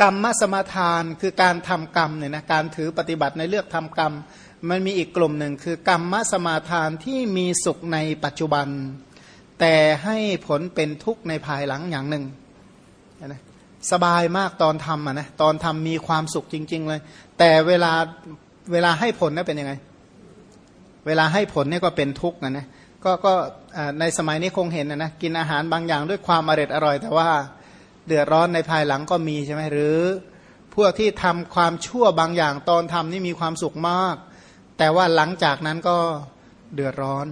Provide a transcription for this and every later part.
กรรมสมาทานคือการทำกรรมเนี่ยนะการถือปฏิบัติในเลือกทำกรรม มันมีอีกกลุ่มหนึ่งคือกรรมสมาทานที่มีสุขในปัจจุบัน แต่ให้ผลเป็นทุกข์ในภายหลังอย่างหนึ่งนะสบายมากตอนทำอะนะตอนทำมีความสุขจริง ๆ เลย แต่เวลาเวลาให้ผลนะเป็นยังไง เวลาให้ผลนี่ก็เป็นทุกข์นะนะก็ก็ในสมัยนี้คงเห็นนะนะกินอาหารบางอย่างด้วยความอร่อยอร่อยแต่ว่า เดือดร้อนในภายหลังก็มีใช่ไหมหรือ พวกที่ทำความชั่วบางอย่างตอนทำนี่มีความสุขมาก แต่ว่าหลังจากนั้นก็เดือดร้อน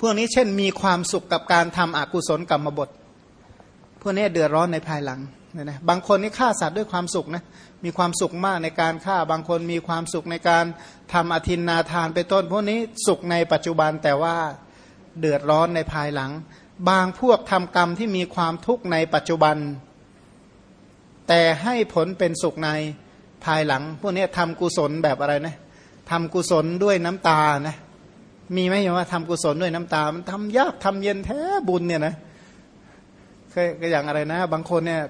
พวกนี้เช่นมีความสุขกับการทำอกุศลกรรมบทพวกนี้เดือดร้อนในภายหลังนะนะบางคนนี่ฆ่าสัตว์ด้วยความสุขนะมีความสุขมากในการฆ่าบางคนมีความสุขในการทำอธินนาทานไปต้น พวกนี้สุขในปัจจุบันแต่ว่าเดือดร้อนในภายหลัง บางพวกทำกรรมที่มีความทุกข์ในปัจจุบัน แต่ให้ผลเป็นสุขในภายหลัง พวกนี้ทำกุศลแบบอะไรนะทำกุศลด้วยน้ำตานะมีไหมว่าทำกุศลด้วยน้ำตา มันทำยากทำเย็นแท้บุญเนี่ยนะเคยก็อย่างอะไรนะ บางคนเนี่ย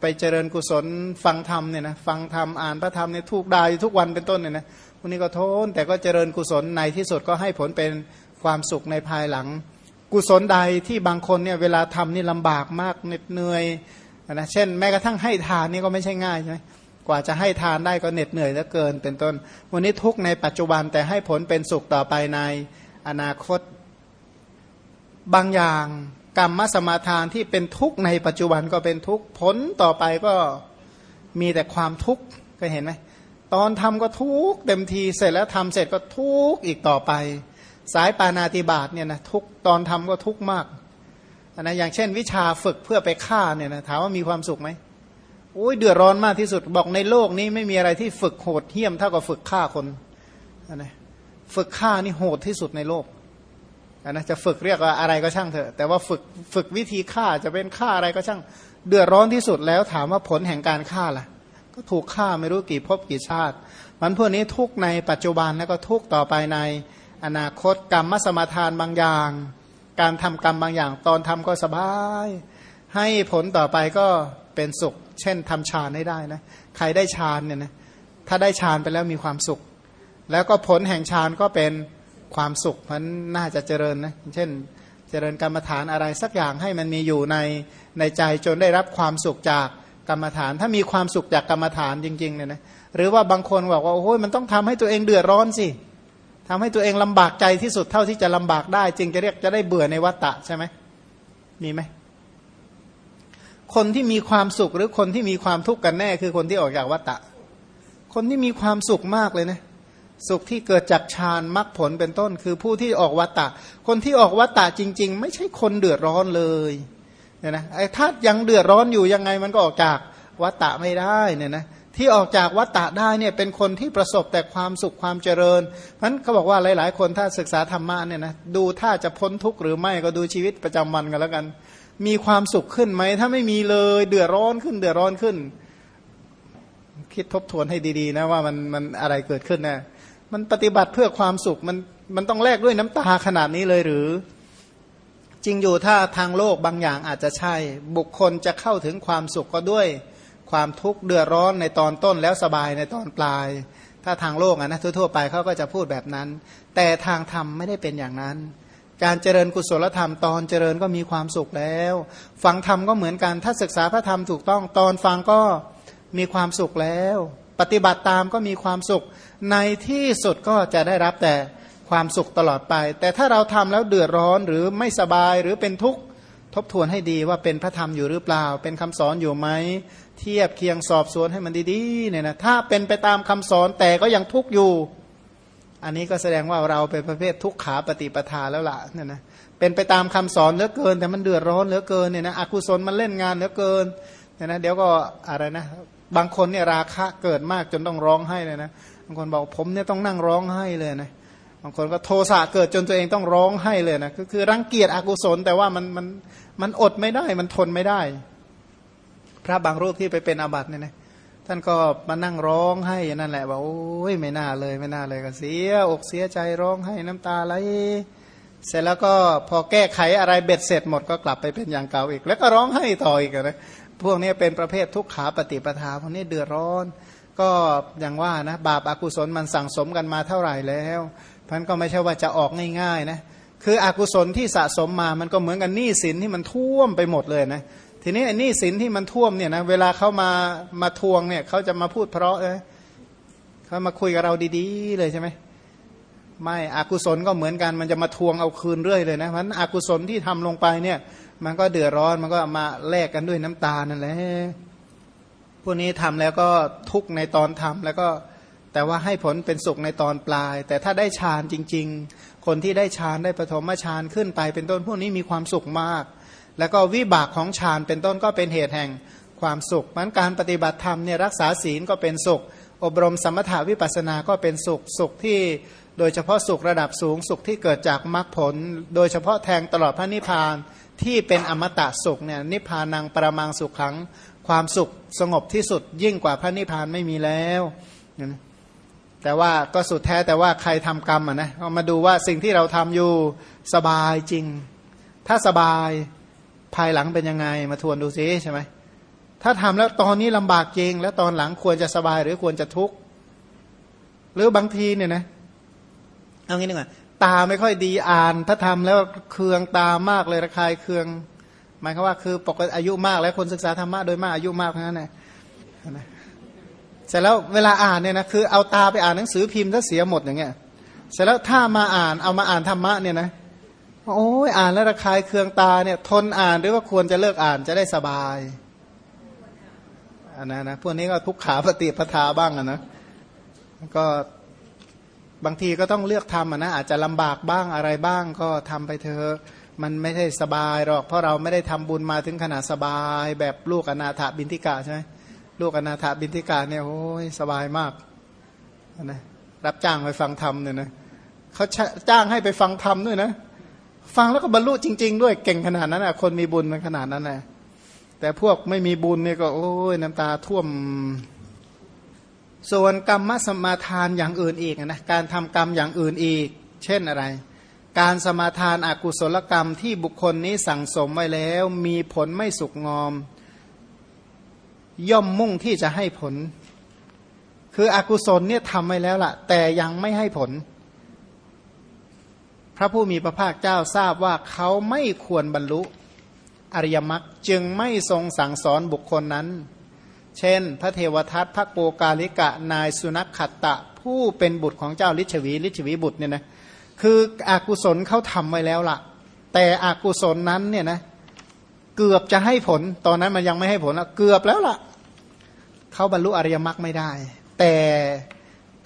ไปเจริญกุศลฟังธรรมเนี่ยนะฟังธรรมอ่านพระธรรมเนี่ยทุกดายทุกวันเป็นต้นเนี่ยนะพวกนี้ก็ทษแต่ก็เจริญกุศลในที่สุดก็ให้ผลเป็นความสุขในภายหลัง กุศลใดที่บางคนเนี่ยเวลาทำนี่ลำบากมากเหน็ดเหนื่อยนะเช่นแม้กระทั่งให้ทานนี่ก็ไม่ใช่ง่ายใช่ไหมกว่าจะให้ทานได้ก็เหน็ดเหนื่อยเหลือเกิน เป็นต้น วันนี้ทุกในปัจจุบันแต่ให้ผลเป็นสุขต่อไปในอนาคต บางอย่างกรรมสมาทานที่เป็นทุกข์ในปัจจุบันก็เป็นทุกข์ผลต่อไปก็มีแต่ความทุกข์ก็เห็นไหมตอนทำก็ทุกข์เต็มทีเสร็จแล้วทำเสร็จก็ทุกข์อีกต่อไป สายปานาติบาตเนี่ยนะทุกตอนทำก็ทุกมากนะอย่างเช่น วิชาฝึกเพื่อไปฆ่าเนี่ยนะถามว่ามีความสุขไหมโอ้ยเดือดร้อนมากที่สุดบอกในโลกนี้ไม่มีอะไรที่ฝึกโหดเหี้ยมเท่ากับฝึกฆ่าคนนะฝึกฆ่านี่โหดที่สุดในโลกนะจะฝึกเรียกว่าอะไรก็ช่างเถอะ แต่ว่าฝึกฝึกวิธีฆ่าจะเป็นฆ่าอะไรก็ช่าง เดือดร้อนที่สุดแล้วถามว่าผลแห่งการฆ่าล่ะ ก็ถูกฆ่าไม่รู้กี่ภพกี่ชาติ มันพวกนี้ทุกในปัจจุบันแล้วก็ทุกต่อไปใน อนาคตกรรมมสมาทานบางอย่าง การทำกรรมบางอย่าง ตอนทำก็สบาย ให้ผลต่อไปก็เป็นสุข เช่นทำฌานให้ได้นะใครได้ฌานเนี่ยนะถ้าได้ฌานไปแล้วมีความสุข แล้วก็ผลแห่งฌานก็เป็นความสุขมันน่าจะเจริญนะเช่น เจริญกรรมฐานอะไรสักอย่างให้มันมีอยู่ในในใจจนได้รับความสุขจากกรรมฐาน ถ้ามีความสุขจากกรรมฐานจริงๆเนี่ยนะหรือว่าบางคนบอกว่าโอ้ยมันต้องทำให้ตัวเองเดือดร้อนสิ ทำให้ตัวเองลำบากใจที่สุดเท่าที่จะลำบากได้ จึงจะเรียกจะได้เบื่อในวัฏฏะใช่ไหมมีไหมคนที่มีความสุขหรือคนที่มีความทุกข์กันแน่ คือคนที่ออกจากวัฏฏะคนที่มีความสุขมากเลยนะสุขที่เกิดจากฌานมรรคผลเป็นต้น คือผู้ที่ออกวัตตะ คนที่ออกวัตตะจริง ๆ ไม่ใช่คนเดือดร้อนเลยเนี่ยนะไอ้ถ้ายังเดือดร้อนอยู่ยังไงมันก็ออกจากวัตตะไม่ได้เนี่ยนะ ที่ออกจากวัตตะได้เนี่ยเป็นคนที่ประสบแต่ความสุขความเจริญเพราะนั้นเขาบอกว่าหลาย ๆ คนถ้าศึกษาธรรมะเนี่ยนะดูถ้าจะพ้นทุกข์หรือไม่ก็ดูชีวิตประจำวันกันแล้วกัน มีความสุขขึ้นไหม ถ้าไม่มีเลยเดือดร้อนขึ้น เดือดร้อนขึ้น คิดทบทวนให้ดี ๆ นะว่ามันมันอะไรเกิดขึ้นนะมันปฏิบัติเพื่อความสุขมันมันต้องแลกด้วยน้ำตาขนาดนี้เลยหรือ จริงอยู่ถ้าทางโลกบางอย่างอาจจะใช่ บุคคลจะเข้าถึงความสุขก็ด้วย ความทุกข์เดือดร้อนในตอนต้นแล้วสบายในตอนปลาย ถ้าทางโลกอะนะทั่วๆไปเขาก็จะพูดแบบนั้น แต่ทางธรรมไม่ได้เป็นอย่างนั้น การเจริญกุศลธรรมตอนเจริญก็มีความสุขแล้ว ฟังธรรมก็เหมือนกันถ้าศึกษาพระธรรมถูกต้องตอนฟังก็มีความสุขแล้ว ปฏิบัติตามก็มีความสุข ในที่สุดก็จะได้รับแต่ความสุขตลอดไป แต่ถ้าเราทำแล้วเดือดร้อนหรือไม่สบายหรือเป็นทุกข์ทบทวนให้ดีว่าเป็นพระธรรมอยู่หรือเปล่า เป็นคำสอนอยู่ไหม เทียบเคียงสอบสวนให้มันดีๆเนี่ยนะถ้าเป็นไปตามคำสอนแต่ก็ยังทุกข์อยู่ อันนี้ก็แสดงว่าเราเป็นประเภททุกขาปฏิปทาแล้วล่ะเนี่ยนะเป็นไปตามคำสอนเหลือเกิน แต่มันเดือดร้อนเหลือเกินเนี่ยนะอกุศลมันเล่นงานเหลือเกินเนี่ยนะเดี๋ยวก็อะไรนะบางคนเนี่ยราคะเกิดมากจนต้องร้องให้เลยนะบางคนบอกผมเนี่ยต้องนั่งร้องไห้เลยนะบางคนก็โทสะเกิดจนตัวเองต้องร้องไห้เลยนะก็คือรังเกียจอกุศลแต่ว่ามันมันมันอดไม่ได้มันทนไม่ได้ พระบางรูปที่ไปเป็นอาบัติเนี่ยนะท่านก็มานั่งร้องไห้นั่นแหละบอกโอ้ยไม่น่าเลยไม่น่าเลยก็เสียอกเสียใจร้องไห้น้ำตาไหลเสร็จแล้วก็พอแก้ไขอะไรเบ็ดเสร็จหมดก็กลับไปเป็นอย่างเก่าอีก แล้วก็ร้องไห้ต่ออีกนะพวกนี้เป็นประเภททุกขาปฏิปทาพวกนี้เดือดร้อน ก็อย่างว่านะบาปอากุศลมันสั่งสมกันมาเท่าไหร่แล้วพันก็ไม่ใช่ว่าจะออกง่ายๆนะคืออกุศลที่สะสมมามันก็เหมือนกันหนี้สินที่มันท่วมไปหมดเลยนะ ทีนี้ไอ้นี้สินที่มันท่วมเนี่ยนะเวลาเขามามาทวงเนี่ยเขาจะมาพูดเพราะเลยเขามาคุยกับเราดีๆ เลยใช่ไหมไม่อกุศลก็เหมือนกันมันจะมาทวงเอาคืนเรื่อยเลยนะเพราะนั้นอกุศลที่ทำลงไปเนี่ย มันก็เดือดร้อนมันก็มาแลกกันด้วยน้ำตานั่นแหละพวกนี้ทำแล้วก็ทุกในตอนทำแล้วก็แต่ว่าให้ผลเป็นสุขในตอนปลาย แต่ถ้าได้ฌานจริง ๆ คนที่ได้ฌานได้ปฐมฌานขึ้นไปเป็นต้นพวกนี้มีความสุขมาก แล้วก็วิบากของฌานเป็นต้นก็เป็นเหตุแห่งความสุขมันการปฏิบัติธรรมเนี่ยรักษาศีลก็เป็นสุข อบรมสมถาวิปัสสนาก็เป็นสุขสุขที่โดยเฉพาะสุขระดับสูงสุขที่เกิดจากมรรคผล โดยเฉพาะแทงตลอดพระนิพพานที่เป็นอมตะสุขเนี่ยนิพพานังประมังสุขขังความสุขสงบที่สุดยิ่งกว่าพระนิพพานไม่มีแล้วแต่ว่าก็สุดแท้แต่ว่าใครทำกรรมอะนะเอามาดูว่าสิ่งที่เราทำอยู่สบายจริง ถ้าสบาย ภายหลังเป็นยังไงมาทวนดูซิใช่ไหมถ้าทำแล้วตอนนี้ลำบากจริง แล้วตอนหลังควรจะสบายหรือควรจะทุกข์หรือบางทีเนี่ยนะเอางี้ดีกว่าตาไม่ค่อยดีอ่าน ถ้าทำแล้วเคืองตามากเลยระคายเคือง หมายความว่าคือปกติอายุมากแล้วคนศึกษาธรรมะโดยมากอายุมากเท่านั้นแหละเสร็จแล้วเวลาอ่านเนี่ยนะคือเอาตาไปอ่านหนังสือพิมพ์ถ้าเสียหมดอย่างเงี้ยเสร็จแล้วถ้ามาอ่านเอามาอ่านธรรมะเนี่ยนะ โอ้ยอ่านแล้วระคายเคืองตาเนี่ย ทนอ่านหรือว่าควรจะเลิกอ่านจะได้สบายอันนั้นนะพวกนี้ก็ทุกขาปฏิปทาบ้างนะ ก็บางทีก็ต้องเลือกทำนะอาจจะลำบากบ้างอะไรบ้างก็ทำไปเถอะมันไม่ใช่สบายหรอก เพราะเราไม่ได้ทำบุญมาถึงขนาดสบาย แบบลูกอนาถบินทิกาใช่ไหมลูกอนาถบินทิกาเนี่ยโอ้ยสบายมากนะรับจ้างไปฟังธรรมเนี่ยนะเขาจ้างให้ไปฟังธรรมด้วยนะ ฟังแล้วก็บรรลุจริง ๆ ด้วยเก่งขนาดนั้นนะคนมีบุญมันขนาดนั้นนะแต่พวกไม่มีบุญเนี่ยก็ โอ้ยน้ำตาท่วม ส่วนกรรมสมาทานอย่างอื่นอีกนะการทำกรรมอย่างอื่นอีก เช่นอะไร การสมาทานอากุศลกรรมที่บุคคลนี้สั่งสมไว้แล้ว มีผลไม่สุกงอม ย่อมมุ่งที่จะให้ผล คืออกุศลเนี่ยทำไว้แล้วล่ะ แต่ยังไม่ให้ผล ระผู้มีพระภาคเจ้าทราบว่าเขาไม่ควรบรรลุอริยมรรคจึงไม่ทรงสั่งสอนบุคคลนั้น เช่น พระเทวทัตพระโกกาลิกะนายสุนัขขัตตะ ผู้เป็นบุตรของเจ้าลิชวีลิชวีบุตรเนี่ยนะคืออากุศลเขาทำไว้แล้วละ่ะ แต่อากุศลนั้นเนี่ยนะเกือบจะให้ผลตอนนั้นมันยังไม่ให้ผลละเกือบแล้วละ่ะเขาบรรลุอริยมรรคไม่ได้ แต่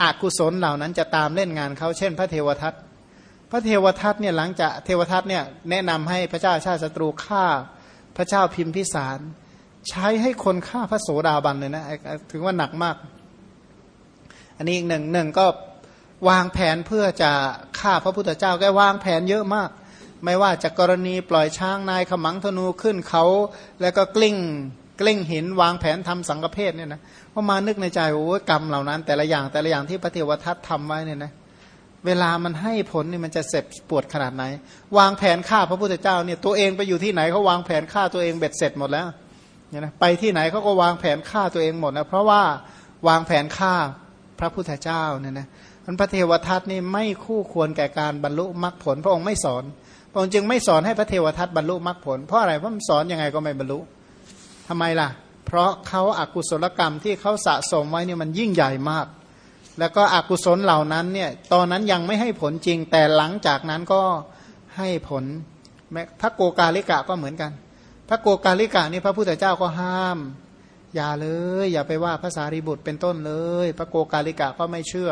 อากุศลเหล่านั้นจะตามเล่นงานเขาเช่น พระเทวทัต ระเทวทัตเนี่ยหลังจากเทวทัตเนี่ยแนะนำให้พระเจ้าชาติศัตรูฆ่าพระเจ้าพิมพิสาร ใช้ให้คนฆ่าพระโสดาบันเลยนะถือว่าหนักมาก อันนี้อีกหนึ่งหนึ่งก็วางแผนเพื่อจะฆ่าพระพุทธเจ้าแกวางแผนเยอะมาก ไม่ว่าจะกรณีปล่อยช้างนายขมังธนูขึ้นเขา แล้วก็กลิ้งกลิ้งหินวางแผนทำสังฆเพศเนี่ยนะพอมานึกในใจโอ้กรรมเหล่านั้น แต่ละอย่างแต่ละอย่างที่พระเทวทัตทำไว้เนี่ยนะเเวลามันให้ผลนี่มันจะเสพปวดขนาดไหน วางแผนฆ่าพระพุทธเจ้าเนี่ยตัวเองไปอยู่ที่ไหนเขาวางแผนฆ่าตัวเองเบ็ดเสร็จหมดแล้วเนี่ยนะไปที่ไหนเขาก็วางแผนฆ่าตัวเองหมดนะเพราะว่าวางแผนฆ่าพระพุทธเจ้าเนี่ยนะมันพระเทวทัตนี่ไม่คู่ควรแก่การบรรลุมรรคผล พระองค์ไม่สอน พระองค์จึงไม่สอนให้พระเทวทัตบรรลุมรรคผล เพราะอะไรเพราะมันสอนยังไงก็ไม่บรรลุทำไมล่ะ เพราะเขาอากุศลกรรมที่เขาสะสมไว้เนี่ยมันยิ่งใหญ่มาก แล้วก็อกุศลเหล่านั้นเนี่ยตอนนั้นยังไม่ให้ผลจริง แต่หลังจากนั้นก็ให้ผลแม้พระโกกาลิกะก็เหมือนกัน พระโกกาลิกานี่พระพุทธเจ้าก็ห้าม อย่าเลย อย่าไปว่าภาษารีบุตรเป็นต้นเลย พระโกกาลิกาก็ไม่เชื่อ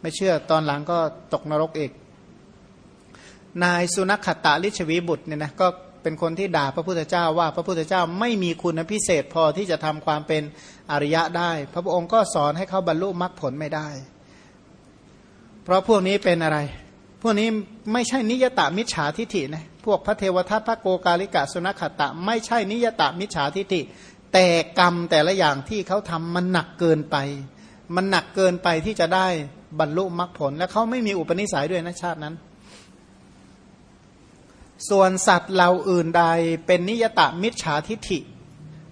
ไม่เชื่อตอนหลังก็ตกนรกอีกนายสุนัขขตาลิชวีบุตรเนี่ยนะก็ เป็นคนที่ด่าพระพุทธเจ้าว่าพระพุทธเจ้าไม่มีคุณพิเศษพอที่จะทำความเป็นอริยะได้ พระองค์ก็สอนให้เขาบรรลุมรรคผลไม่ได้ เพราะพวกนี้เป็นอะไร พวกนี้ไม่ใช่นิยตามิจฉาทิฐินะพวกพระเทวทัตพระโกกาลิกะสุนัขตะ ไม่ใช่นิยตามิจฉาทิฏฐิ แต่กรรมแต่ละอย่างที่เขาทำมันหนักเกินไป มันหนักเกินไปที่จะได้บรรลุมรรคผล และเขาไม่มีอุปนิสัยด้วยนะชาตินั้น ส่วนสัตว์เราอื่นใดเป็นนิยตามิจฉาทิฏฐิ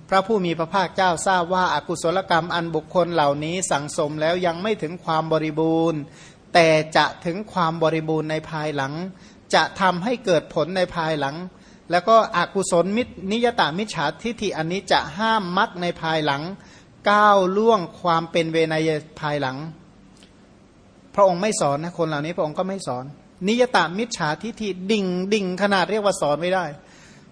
พระผู้มีพระภาคเจ้าทราบว่าอากุศลกรรมอันบุคคลเหล่านี้สังสมแล้วยังไม่ถึงความบริบูรณ์ แต่จะถึงความบริบูรณ์ในภายหลัง จะทำให้เกิดผลในภายหลัง แล้วก็อกุศลมินิยตามิจฉาทิฏฐิอันนี้จะห้ามมักในภายหลัง ก้าวล่วงความเป็นเวนยภายหลัง พระองค์ไม่สอนนะคนเหล่านี้พระองค์ก็ไม่สอน นิยตามิจฉาทิฏฐิดิ่งดิ่งขนาดเรียกว่าสอนไม่ได้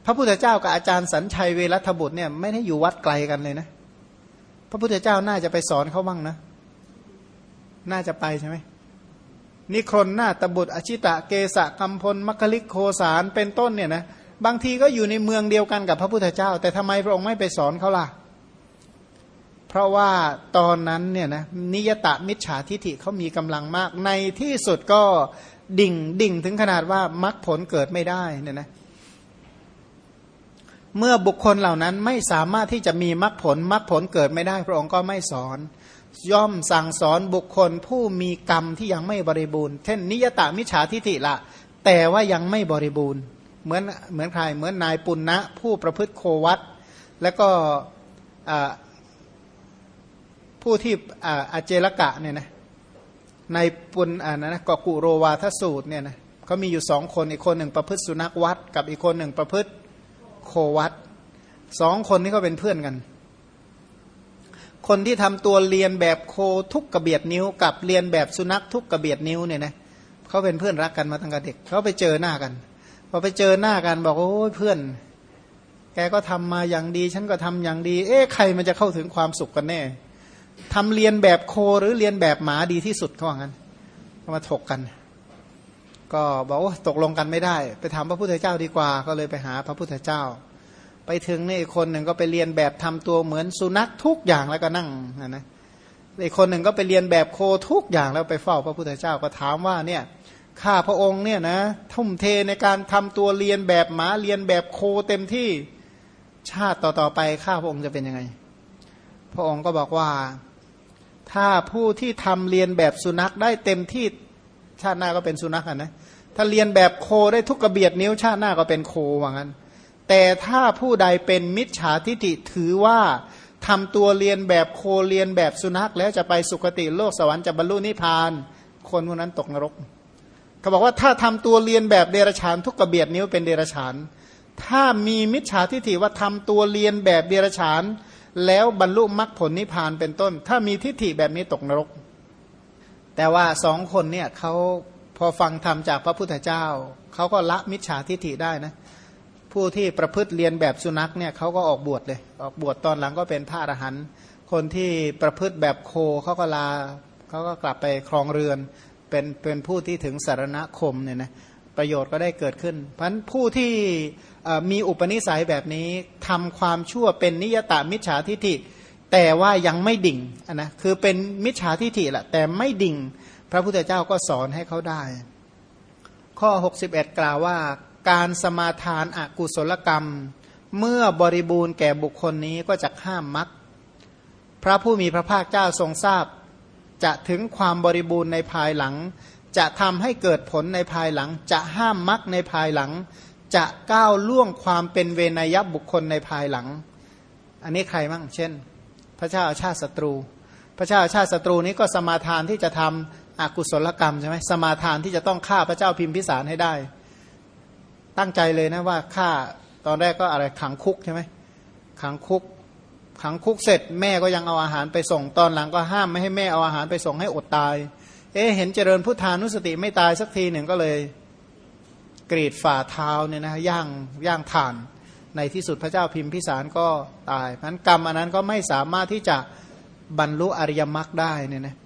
พระพุทธเจ้ากับอาจารย์สัญชัยเวรัตบุตรเนี่ยไม่ได้อยู่วัดไกลกันเลยนะ พระพุทธเจ้าน่าจะไปสอนเขาบ้างนะ น่าจะไปใช่ไหมนิครนหน้าตบุตรอชิตะเกสะกัมพลมัคคลิกโคสารเป็นต้นเนี่ยนะบางทีก็อยู่ในเมืองเดียวกันกับพระพุทธเจ้า แต่ทำไมพระองค์ไม่ไปสอนเขาล่ะ เพราะว่าตอนนั้นเนี่ยนะนิยตะมิจฉาทิฐิเขามีกำลังมาก ในที่สุดก็ ดิ่งดิ่งถึงขนาดว่ามรรคผลเกิดไม่ได้เนี่ยนะเมื่อบุคคลเหล่านั้นไม่สามารถที่จะมีมรรคผลมรรคผลเกิดไม่ได้ พระองค์ก็ไม่สอน ย่อมสั่งสอนบุคคลผู้มีกรรมที่ยังไม่บริบูรณ์ เช่น นิยตามิจฉาทิฏฐิละ แต่ว่ายังไม่บริบูรณ์ เหมือนเหมือนใครเหมือนนายปุณณะผู้ประพฤติโควัตแล้วก็ผู้ที่อาเจลกะเนี่ยนะ ในปุณอ่านะกกุโรวาทสูตรเนี่ยนะเขามีอยู่สองคนอีกคนหนึ่งประพฤติสุนัขวัด กับอีกคนหนึ่งประพฤติโควัตสองคนนี้ก็เป็นเพื่อนกัน คนที่ทำตัวเรียนแบบโคทุกกระเบียดนิ้ว กับเรียนแบบสุนัขทุกกระเบียดนิ้วเนี่ยนะเขาเป็นเพื่อนรักกันมาตั้งแต่เด็กเขาไปเจอหน้ากันพอไปเจอหน้ากันบอกโอ้ยเพื่อน แกก็ทำมาอย่างดี ฉันก็ทำอย่างดี เอ๊ะใครมันจะเข้าถึงความสุขกันแน่ ทำเรียนแบบโคหรือเรียนแบบหมาดีที่สุดเขาว่างั้นก็มาถกกัน ก็บอกว่าตกลงกันไม่ได้ ไปถามพระพุทธเจ้าดีกว่า ก็เลยไปหาพระพุทธเจ้า ไปถึงนี่คนหนึ่งก็ไปเรียนแบบทำตัวเหมือนสุนัขทุกอย่างแล้วก็นั่งนะอีกคนหนึ่งก็ไปเรียนแบบโคทุกอย่างแล้วไปเฝ้าพระพุทธเจ้าก็ถามว่าเนี่ยข้าพระองค์เนี่ยนะทุ่มเทในการทำตัวเรียนแบบหมาเรียนแบบโคเต็มที่ชาติต่อๆไปข้าพระองค์จะเป็นยังไง พระองค์ก็บอกว่า ถ้าผู้ที่ทำเรียนแบบสุนัขได้เต็มที่ชาติหน้าก็เป็นสุนัขนะถ้าเรียนแบบโคได้ทุกกระเบียดนิ้วชาติหน้าก็เป็นโคว่างั้น แต่ถ้าผู้ใดเป็นมิจฉาทิฏฐิถือว่าทำตัวเรียนแบบโคเรียนแบบสุนัข แล้วจะไปสุคติโลกสวรรค์จะบรรลุนิพพาน คนพวกนั้นตกนรกเขาบอกว่าถ้าทำตัวเรียนแบบเดรัจฉานทุกกระเบียดนิ้วเป็นเดรัจฉาน ถ้ามีมิจฉาทิฏฐิว่าทำตัวเรียนแบบเดรัจฉาน แล้วบรรลุมรรคผลนิพพานเป็นต้น ถ้ามีทิฏฐิแบบนี้ตกนรก แต่ว่าสองคนเนี่ยเขาพอฟังธรรมจากพระพุทธเจ้าเขาก็ละมิจฉาทิฏฐิได้นะผู้ที่ประพฤติเรียนแบบสุนัขเนี่ยเขาก็ออกบวชเลย ออกบวชตอนหลังก็เป็นพระอรหันต์คนที่ประพฤติแบบโคเขาก็ลาเขาก็กลับไปครองเรือน เป็นเป็นผู้ที่ถึงสารณคมเนี่ยนะ ประโยชน์ก็ได้เกิดขึ้น เพราะผู้ที่มีอุปนิสัยแบบนี้ทำความชั่วเป็นนิยตามิจฉาทิฏฐิ แต่ว่ายังไม่ดิ่งนะคือเป็นมิจฉาทิฏฐิแหละแต่ไม่ดิ่ง พระพุทธเจ้าก็สอนให้เขาได้ ข้อ 61 กล่าวว่า การสมาทานอากุศลกรรม เมื่อบริบูรณ์แก่บุคคลนี้ก็จะห้ามมักพระผู้มีพระภาคเจ้าทรงทราบ จะถึงความบริบูรณ์ในภายหลัง จะทำให้เกิดผลในภายหลัง จะห้ามมักในภายหลัง จะก้าวล่วงความเป็นเวนยบุคคลในภายหลัง อันนี้ใครมั่งเช่น พระเจ้าอาชาติศัตรู พระเจ้าอาชาติศัตรูนี้ก็สมาทานที่จะทำอกุศลกรรมใช่ไหมสมาทานที่จะต้องฆ่าพระเจ้าพิมพิสารให้ได้ ตั้งใจเลยนะว่าฆ่าตอนแรกก็อะไรขังคุกใช่ไหมขังคุกขังคุกเสร็จแม่ก็ยังเอาอาหารไปส่งตอนหลังก็ห้ามไม่ให้แม่เอาอาหารไปส่งให้อดตาย เอ๊เห็นเจริญพุทธานุสติไม่ตายสักทีหนึ่งก็เลยกรีดฝ่าเท้าเนี่ยนะย่างย่างถ่าน ในที่สุดพระเจ้าพิมพิสารก็ตายนั้นกรรมอันนั้นก็ไม่สามารถที่จะบรรลุอริยมรรคได้เนี่ยนะ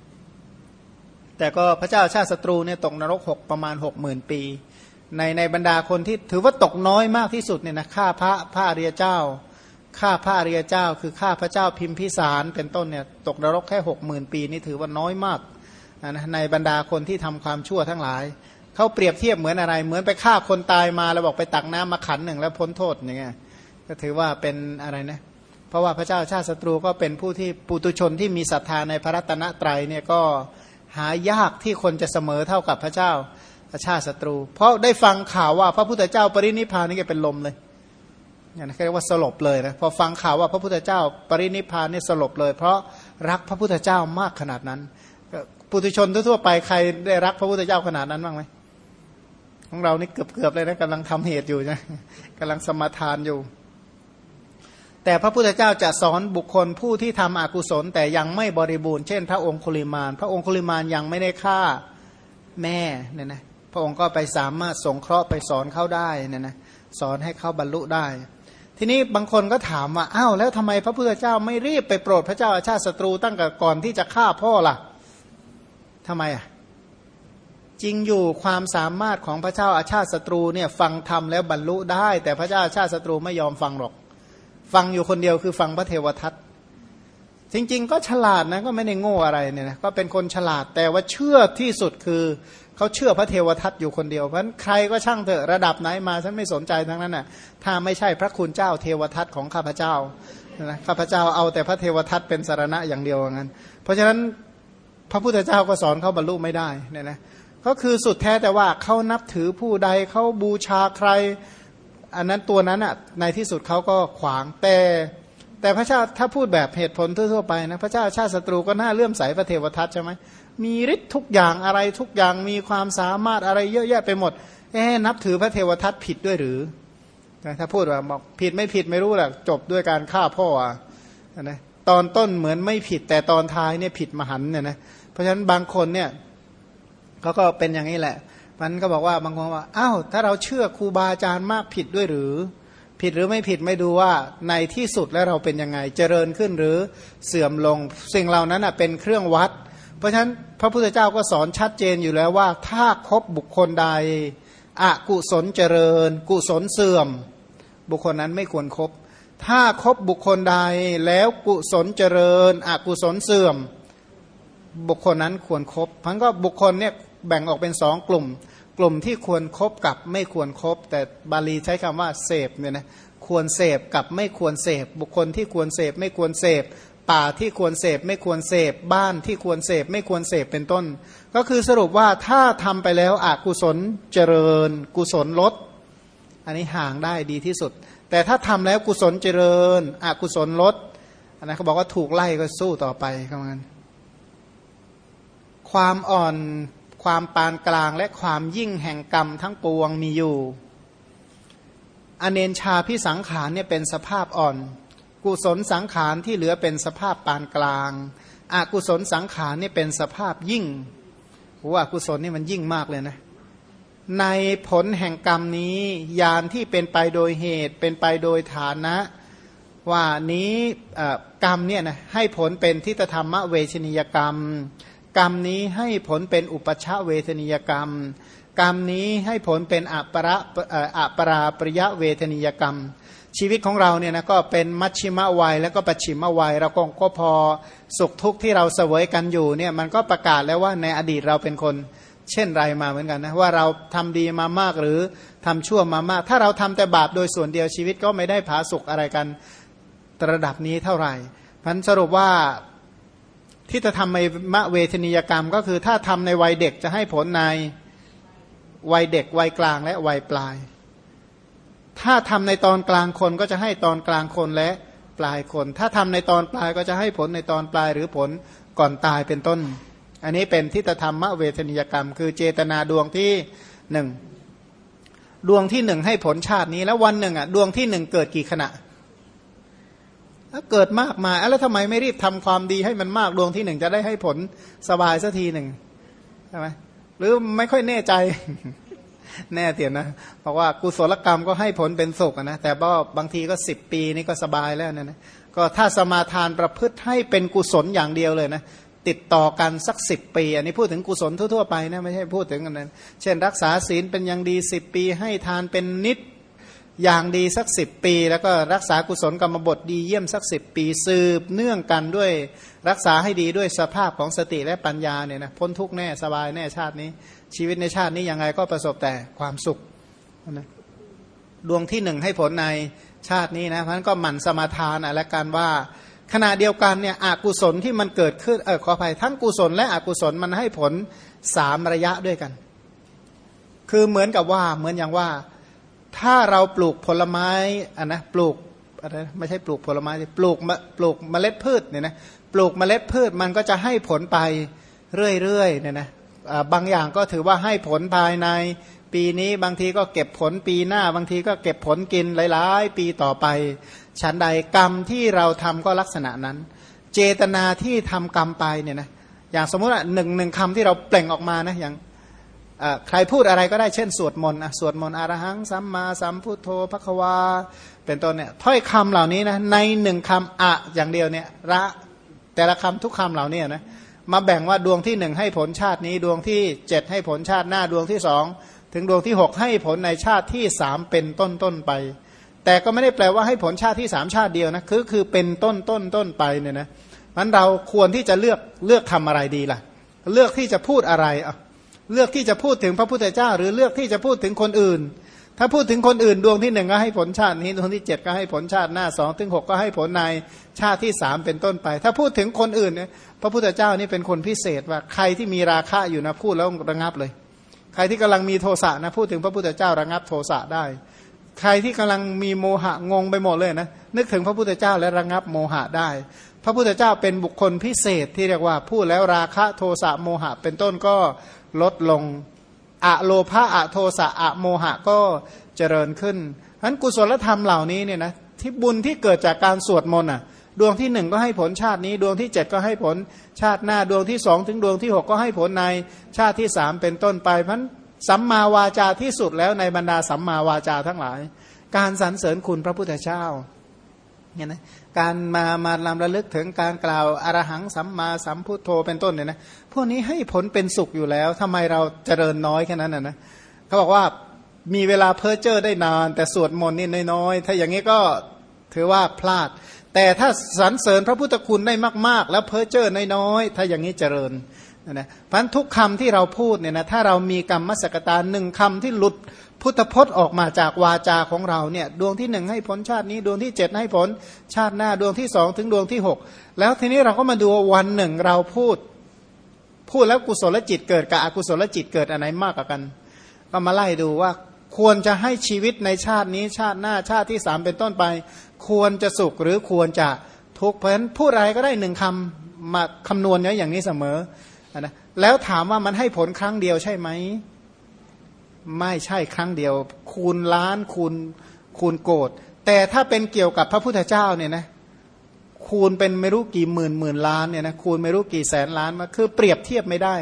แต่ก็พระเจ้าชาติศัตรูเนี่ยตกนรกหกประมาณหกหมื่นปี ในในบรรดาคนที่ถือว่าตกน้อยมากที่สุดเนี่ยนะฆ่าพระพระอริยเจ้าฆ่าพระอริยเจ้า คือฆ่าพระเจ้าพิมพิสารเป็นต้นเนี่ยตกนรกแค่หกหมื่นปีนี่ถือว่าน้อยมาก นะในบรรดาคนที่ทำความชั่วทั้งหลายเขาเปรียบเทียบเหมือนอะไร เหมือนไปฆ่าคนตายมาแล้วบอกไปตักน้ำมาขันหนึ่งแล้วพ้นโทษอย่างเงี้ยก็ถือว่าเป็นอะไรนะเพราะว่าพระเจ้าชาติศัตรูก็เป็นผู้ที่ปุตุชนที่มีศรัทธาในพระรัตนตรัยเนี่ยก็หายากที่คนจะเสมอเท่ากับพระเจ้าชาติศัตรู เพราะได้ฟังข่าวว่าพระพุทธเจ้าปรินิพพานนี่แกเป็นลมเลยอย่างนั้นเรียกว่าสลบเลยนะพอฟังข่าวว่าพระพุทธเจ้าปรินิพพานนี่สลบเลย เพราะรักพระพุทธเจ้ามากขนาดนั้น ปุถุชนทั่วไปใครได้รักพระพุทธเจ้าขนาดนั้นบ้างไหมของเรานี่เกือบๆเลยนะกำลังทำเหตุอยู่นะกำลังสมาทานอยู่ แต่พระพุทธเจ้าจะสอนบุคคลผู้ที่ทำอกุศล แต่ยังไม่บริบูรณ์เช่น พระองค์คุลิมาน พระองค์คุลิมานยังไม่ได้ฆ่าแม่เนี่ยนะพระองค์ก็ไปสามารถสงเคราะห์ไปสอนเขาได้เนี่ยนะสอนให้เขาบรรลุได้ ทีนี้บางคนก็ถามว่าอ้าวแล้วทำไมพระพุทธเจ้าไม่รีบไปโปรดพระเจ้าอาชาติศัตรูตั้งแต่ก่อนที่จะฆ่าพ่อล่ะ ทำไมอะจริงอยู่ความสามารถของพระเจ้าอาชาติศัตรูเนี่ยฟังธรรมแล้วบรรลุได้ แต่พระเจ้าอาชาติศัตรูไม่ยอมฟังหรอก ฟังอยู่คนเดียวคือฟังพระเทวทัตจริง ๆ ก็ฉลาดนะก็ไม่ได้โง่อะไรเนี่ยนะก็เป็นคนฉลาดแต่ว่าเชื่อที่สุดคือเขาเชื่อพระเทวทัตอยู่คนเดียวเพราะใครก็ช่างเถอะระดับไหนมาฉันไม่สนใจทั้งนั้นน่ะถ้าไม่ใช่พระคุณเจ้าเทวทัตของข้าพเจ้านะข้าพเจ้าเอาแต่พระเทวทัตเป็นสารณะอย่างเดียวงั้น เพราะฉะนั้น พระพุทธเจ้าก็สอนเขาบรรลุไม่ได้เนี่ยนะก็คือสุดแท้แต่ว่าเขานับถือผู้ใดเขาบูชาใคร อันนั้นตัวนั้นอะในที่สุดเขาก็ขวางแต่แต่พระเจ้าถ้าพูดแบบเหตุผลทั่วๆไปนะพระเจ้าชาติศัตรูก็น่าเลื่อมใสพระเทวทัตใช่ไหมมีฤทธิ์ทุกอย่างอะไรทุกอย่างมีความสามารถอะไรเยอะแยะไปหมดเอ๊นับถือพระเทวทัตผิดด้วยหรือถ้าพูดว่าบอกผิดไม่ผิดไม่รู้แหละจบด้วยการฆ่าพ่ออะนะตอนต้นเหมือนไม่ผิดแต่ตอนท้ายเนี่ยผิดมหันเนี่ยนะ เพราะฉะนั้นบางคนเนี่ยเขาก็เป็นอย่างนี้แหละมันก็บอกว่าบางคนว่าอ้าวถ้าเราเชื่อครูบาอาจารย์มากผิดด้วยหรือ ผิดหรือไม่ผิดไม่ดูว่าในที่สุดแล้วเราเป็นยังไง เจริญขึ้นหรือเสื่อมลง สิ่งเหล่านั้นเป็นเครื่องวัด เพราะฉะนั้นพระพุทธเจ้าก็สอนชัดเจนอยู่แล้วว่า ถ้าคบบุคคลใดอกุศลเจริญ กุศลเสื่อม บุคคลนั้นไม่ควรครบถ้าคบบุคคลใดแล้วกุศลเจริญ อกุศลเสื่อม บุคคลนั้นควรครบพันก็บุคคลเนี่ยแบ่งออกเป็นสองกลุ่ม กลุ่มที่ควรครบกับไม่ควรครบ แต่บาลีใช้คำว่าเสพเนี่ยนะควรเสพกับไม่ควรเสพ บุคคลที่ควรเสพไม่ควรเสพ ป่าที่ควรเสพไม่ควรเสพ บ้านที่ควรเสพไม่ควรเสพเป็นต้น ก็คือสรุปว่าถ้าทำไปแล้วอกุศลเจริญ กุศลลด อันนี้ห่างได้ดีที่สุด แต่ถ้าทำแล้วกุศลเจริญ อกุศลลดอันนั้นเขาบอกว่าถูกไล่ก็สู้ต่อไปคำนั้น ความอ่อนความปานกลางและความยิ่งแห่งกรรมทั้งปวงมีอยู่ อเนนชาพิสังขารเนี่ยเป็นสภาพอ่อน กุศลสังขารที่เหลือเป็นสภาพปานกลางอากุศลสังขารเนี่ยเป็นสภาพยิ่งว่ากุศลนี่มันยิ่งมากเลยนะ ในผลแห่งกรรมนี้ยานที่เป็นไปโดยเหตุเป็นไปโดยฐานะ ว่านี้กรรมเนี่ยนะให้ผลเป็นทิฏฐธรรมเวชนิยกรรม กรรมนี้ให้ผลเป็นอุปชาเวทนิยกรรม กรรมนี้ให้ผลเป็นอัปราอัปราปริยะเวทนิยกรรม ชีวิตของเราเนี่ยนะก็เป็นมัชชิมวัยแล้วก็ปัจฉิมวัยเราก็ก็พอสุขทุกข์ที่เราเสวยกันอยู่เนี่ยมันก็ประกาศแล้วว่าในอดีตเราเป็นคนเช่นไรมาเหมือนกันนะว่าเราทำดีมามากหรือทำชั่วมามาก ถ้าเราทำแต่บาปโดยส่วนเดียวชีวิตก็ไม่ได้ผาสุกอะไรกันระดับนี้เท่าไหร่พันสรุปว่า ที่จะทำในมะเวทนิยกรรม ก็คือถ้าทำในวัยเด็กจะให้ผลในวัยเด็กวัยกลางและวัยปลาย ถ้าทำในตอนกลางคนก็จะให้ตอนกลางคนและปลายคน ถ้าทำในตอนปลายก็จะให้ผลในตอนปลายหรือผลก่อนตายเป็นต้น อันนี้เป็นทิฏฐธรรมะเวทนิยกรรม คือเจตนาดวงที่หนึ่งดวงที่หนึ่งให้ผลชาตินี้แล้ววันหนึ่งอะดวงที่หนึ่งเกิดกี่ขณะ เกิดมากมาแล้วทำไมไม่รีบทำความดีให้มันมากดวงที่หนึ่งจะได้ให้ผลสบายสักทีหนึ่งใช่ไหมหรือไม่ค่อยแน่ใจ แน่เตียนนะเพราะว่ากุศลกรรมก็ให้ผลเป็นสุขนะแต่ว่าบางทีก็สิบปีนี่ก็สบายแล้วนะนะก็ถ้าสมาทานประพฤติให้เป็นกุศลอย่างเดียวเลยนะติดต่อกันสักสิบปี อันนี้พูดถึงกุศลทั่วๆไปนะไม่ใช่พูดถึงกันนั้นเช่น รักษาศีลเป็นอย่างดีสิบปี ให้ทานเป็นนิด อย่างดีสักสิบปี แล้วก็รักษากุศลกรรมบทดีเยี่ยมสักสิบปีสืบเนื่องกันด้วยรักษาให้ดีด้วยสภาพของสติและปัญญาเนี่ยนะพ้นทุกแน่สบายแน่ชาตินี้ ชีวิตในชาตินี้ยังไงก็ประสบแต่ความสุขนะดวงที่หนึ่งให้ผลในชาตินี้นะเพราะนั้นก็หมั่นสมาทานอะกันว่าขณะเดียวกันเนี่ยอกุศลที่มันเกิดขึ้นเออขออภัยทั้งกุศลและอกุศลมันให้ผลสามระยะด้วยกัน คือเหมือนกับว่าเหมือนอย่างว่า ถ้าเราปลูกผลไม้อะนะปลูกอะไรไม่ใช่ปลูกผลไม้ปลูกปลูกเมล็ดพืชเนี่ยนะปลูกเมล็ดพืชมันก็จะให้ผลไปเรื่อยๆเนี่ยนะบางอย่างก็ถือว่าให้ผลภายในปีนี้บางทีก็เก็บผลปีหน้า บางทีก็เก็บผลกินหลายๆ ปีต่อไปฉันใดกรรมที่เราทำก็ลักษณะนั้น เจตนาที่ทำกรรมไปเนี่ยนะอย่างสมมติว่าหนึ่งหนึ่งคำที่เราเปล่งออกมานะอย่าง ใครพูดอะไรก็ได้เช่นสวดมนต์สวดมนต์อรหังสัมมาสัมพุทโธพระควา เป็นต้นเนี่ยถ้อยคำเหล่านี้นะในหนึ่งคำอะอย่างเดียวเนี่ยระแต่ละคำทุกคำเหล่านี้นะมาแบ่งว่าดวงที่หนึ่งให้ผลชาตินี้ดวงที่เจ็ดให้ผลชาติหน้าดวงที่สองถึงดวงที่หกให้ผลในชาติที่สามเป็นต้นต้นไป แต่ก็ไม่ได้แปลว่าให้ผลชาติที่สามชาติเดียวนะคือคือเป็นต้นต้นต้นไปเนี่ยนะมันเราควรที่จะเลือกเลือกทำอะไรดีล่ะ เลือกที่จะพูดอะไรอะ เลือกที่จะพูดถึงพระพุทธเจ้า หรือเลือกที่จะพูดถึงคนอื่น ถ้าพูดถึงคนอื่นดวงที่หนึ่งก็ให้ผลชาตินี้ดวงที่เจ็ดก็ให้ผลชาติหน้าสองถึงหกก็ให้ผลในชาติที่สามเป็นต้นไป ถ้าพูดถึงคนอื่นเนี่ยพระพุทธเจ้านี่เป็นคนพิเศษว่าใครที่มีราคะอยู่นะพูดแล้วระงับเลย ใครที่กำลังมีโทสะนะพูดถึงพระพุทธเจ้าระงับโทสะได้ ใครที่กำลังมีโมหะงงไปหมดเลยนะนึกถึงพระพุทธเจ้าและระงับโมหะได้พระพุทธเจ้าเป็นบุคคลพิเศษที่เรียกว่าพูดแล้วราคะโทสะโมหะเป็นต้นก็ ลดลงอะโลภะอะโทสะอะโมหะก็เจริญขึ้นฉะนั้นกุศลธรรมเหล่านี้เนี่ยนะที่บุญที่เกิดจากการสวดมนต์อะดวงที่หนึ่งก็ให้ผลชาตินี้ ดวงที่เจ็ดก็ให้ผลชาติหน้าดวงที่สองถึงดวงที่หกก็ให้ผลในชาติที่สามเป็นต้นไปพันสัมมาวาจาที่สุดแล้วในบรรดาสัมมาวาจาทั้งหลาย การสรรเสริญคุณพระพุทธเจ้าเนี่ยนะการมามาลำระลึกถึงการกล่าวอรหังสัมมาสัมพุทโธเป็นต้นเนี่ยนะ วกนี้ให้ผลเป็นสุขอยู่แล้วทำไมเราเจริญน้อยแค่นั้นนะนะเขาบอกว่ามีเวลาเพ้อเจ้อได้นาน แต่สวดมนต์นี่น้อยๆถ้าอย่างนี้ก็ถือว่าพลาด แต่ถ้าสรรเสริญพระพุทธคุณได้มาก ๆ แล้วเพ้อเจ้อน้อยๆถ้าอย่างนี้เจริญนะพันทุกคำที่เราพูดเนี่ยนะถ้าเรามีกรรมมสกตาหนึ่งคำที่หลุดพุทธพจน์ออกมาจากวาจาของเราเนี่ยดวงที่หนึ่งให้ผลชาตินี้ดวงที่เจ็ดให้ผลชาติหน้าดวงที่สองถึงดวงที่หกแล้วทีนี้เราก็มาดูวันหนึ่งเราพูด พูดแล้วกุศลจิตเกิดกับอกุศลจิตเกิดอันไหนมากกว่ากัน ก็มาไล่ดูว่าควรจะให้ชีวิตในชาตินี้ชาติหน้าชาติที่สามเป็นต้นไป ควรจะสุขหรือควรจะทุกข์เพราะฉะนั้นพูดอะไรก็ได้หนึ่งคำมาคำนวณเนี้ยอย่างนี้เสมอนะแล้วถามว่ามันให้ผลครั้งเดียวใช่ไหมไม่ใช่ครั้งเดียว คูณล้านคูณคูณโกดแต่ถ้าเป็นเกี่ยวกับพระพุทธเจ้าเนี่ยนะ คูณเป็นไม่รู้กี่หมื่นหมื่นล้านเนี่ยนะคูณไม่รู้กี่แสนล้านมาคือเปรียบเทียบไม่ได้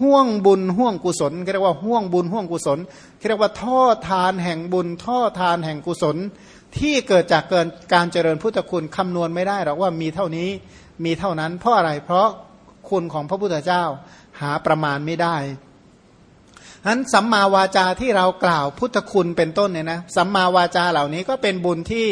ห่วงบุญห่วงกุศลเรียกว่าห่วงบุญห่วงกุศลเรียกว่าท่อทานแห่งบุญ ท่อทานแห่งกุศล ที่เกิดจากเกินการเจริญพุทธคุณคำนวณไม่ได้หรอกว่ามีเท่านี้มีเท่านั้น เพราะอะไรเพราะคุณของพระพุทธเจ้าหาประมาณไม่ได้นั้นสัมมาวาจาที่เรากล่าวพุทธคุณเป็นต้นเนี่ยนะสัมมาวาจาเหล่านี้ก็เป็นบุญที่